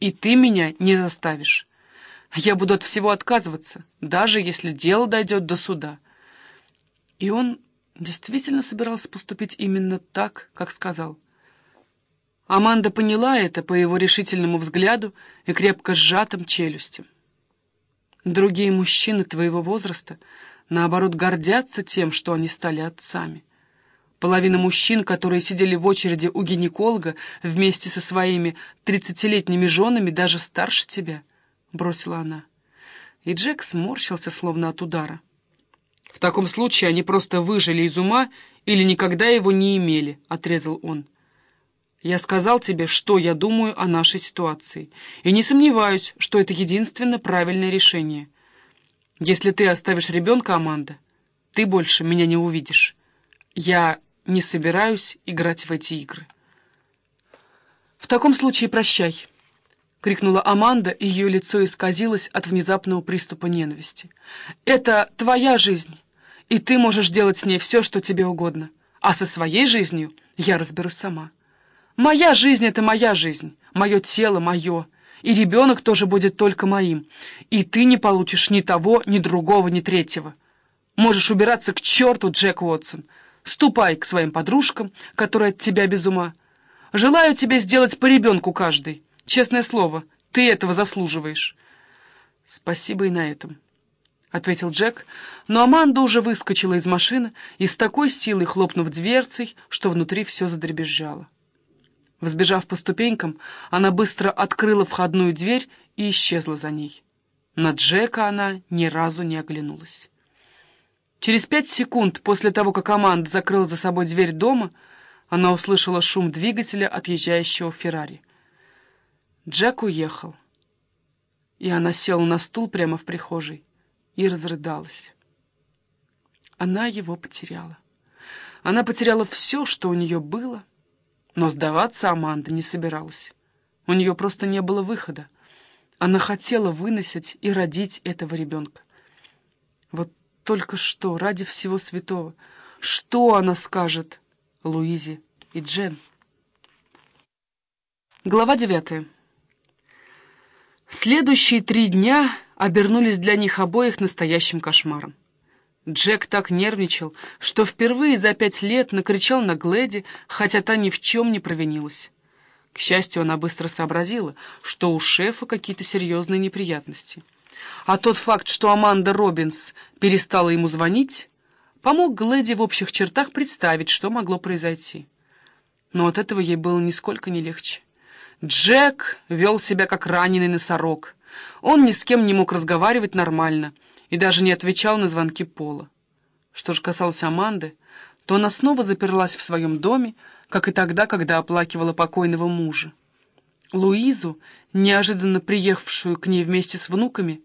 И ты меня не заставишь. Я буду от всего отказываться, даже если дело дойдет до суда. И он действительно собирался поступить именно так, как сказал. Аманда поняла это по его решительному взгляду и крепко сжатым челюстям. Другие мужчины твоего возраста, наоборот, гордятся тем, что они стали отцами. Половина мужчин, которые сидели в очереди у гинеколога вместе со своими тридцатилетними женами, даже старше тебя, — бросила она. И Джек сморщился, словно от удара. «В таком случае они просто выжили из ума или никогда его не имели», — отрезал он. «Я сказал тебе, что я думаю о нашей ситуации, и не сомневаюсь, что это единственно правильное решение. Если ты оставишь ребенка, Аманда, ты больше меня не увидишь. Я не собираюсь играть в эти игры». «В таком случае прощай», — крикнула Аманда, и ее лицо исказилось от внезапного приступа ненависти. «Это твоя жизнь, и ты можешь делать с ней все, что тебе угодно. А со своей жизнью я разберусь сама. Моя жизнь — это моя жизнь, мое тело — мое, и ребенок тоже будет только моим, и ты не получишь ни того, ни другого, ни третьего. Можешь убираться к черту, Джек Уотсон. Ступай к своим подружкам, которые от тебя без ума. Желаю тебе сделать по ребенку каждый. Честное слово, ты этого заслуживаешь. Спасибо и на этом. — ответил Джек, но Аманда уже выскочила из машины и с такой силой хлопнув дверцей, что внутри все задребезжало. Взбежав по ступенькам, она быстро открыла входную дверь и исчезла за ней. На Джека она ни разу не оглянулась. Через пять секунд после того, как Аманда закрыла за собой дверь дома, она услышала шум двигателя отъезжающего Феррари. Джек уехал, и она села на стул прямо в прихожей и разрыдалась. Она его потеряла. Она потеряла все, что у нее было, но сдаваться Аманда не собиралась. У нее просто не было выхода. Она хотела выносить и родить этого ребенка. Только что, ради всего святого, что она скажет Луизе и Джен? Глава девятая. Следующие три дня обернулись для них обоих настоящим кошмаром. Джек так нервничал, что впервые за пять лет накричал на Глэди, хотя та ни в чем не провинилась. К счастью, она быстро сообразила, что у шефа какие-то серьезные неприятности. А тот факт, что Аманда Робинс перестала ему звонить, помог Глэди в общих чертах представить, что могло произойти. Но от этого ей было нисколько не легче. Джек вел себя как раненый носорог — он ни с кем не мог разговаривать нормально и даже не отвечал на звонки Пола. Что же касалось Аманды, то она снова заперлась в своем доме, как и тогда, когда оплакивала покойного мужа. Луизу, неожиданно приехавшую к ней вместе с внуками,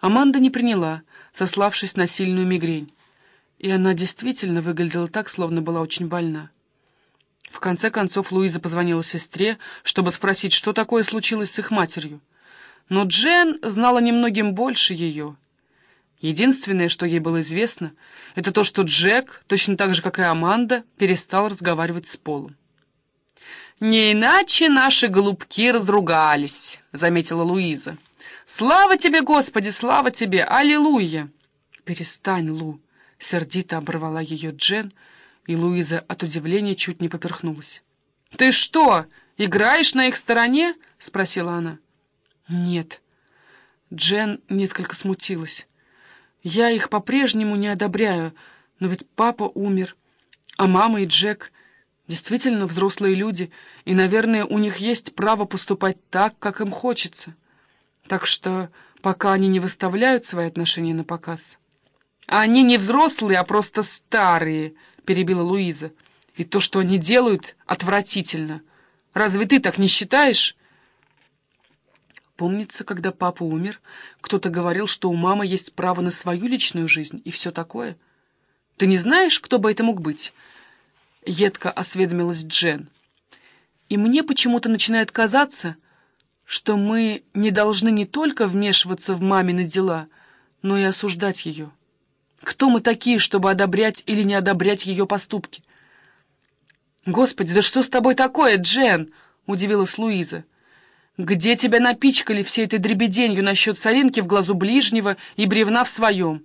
Аманда не приняла, сославшись на сильную мигрень. И она действительно выглядела так, словно была очень больна. В конце концов Луиза позвонила сестре, чтобы спросить, что такое случилось с их матерью. Но Джен знала немногим больше ее. Единственное, что ей было известно, это то, что Джек, точно так же, как и Аманда, перестал разговаривать с Полом. «Не иначе наши голубки разругались», — заметила Луиза. «Слава тебе, Господи, слава тебе! Аллилуйя!» «Перестань, Лу!» — сердито оборвала ее Джен, и Луиза от удивления чуть не поперхнулась. «Ты что, играешь на их стороне?» — спросила она. «Нет». Джен несколько смутилась. «Я их по-прежнему не одобряю, но ведь папа умер, а мама и Джек действительно взрослые люди, и, наверное, у них есть право поступать так, как им хочется. Так что пока они не выставляют свои отношения на показ». «Они не взрослые, а просто старые», — перебила Луиза. «И то, что они делают, отвратительно. Разве ты так не считаешь?» Помнится, когда папа умер, кто-то говорил, что у мамы есть право на свою личную жизнь и все такое. Ты не знаешь, кто бы это мог быть?» Едко осведомилась Джен. «И мне почему-то начинает казаться, что мы не должны не только вмешиваться в мамины дела, но и осуждать ее. Кто мы такие, чтобы одобрять или не одобрять ее поступки?» «Господи, да что с тобой такое, Джен?» — удивилась Луиза. Где тебя напичкали всей этой дребеденью насчет солинки в глазу ближнего и бревна в своем?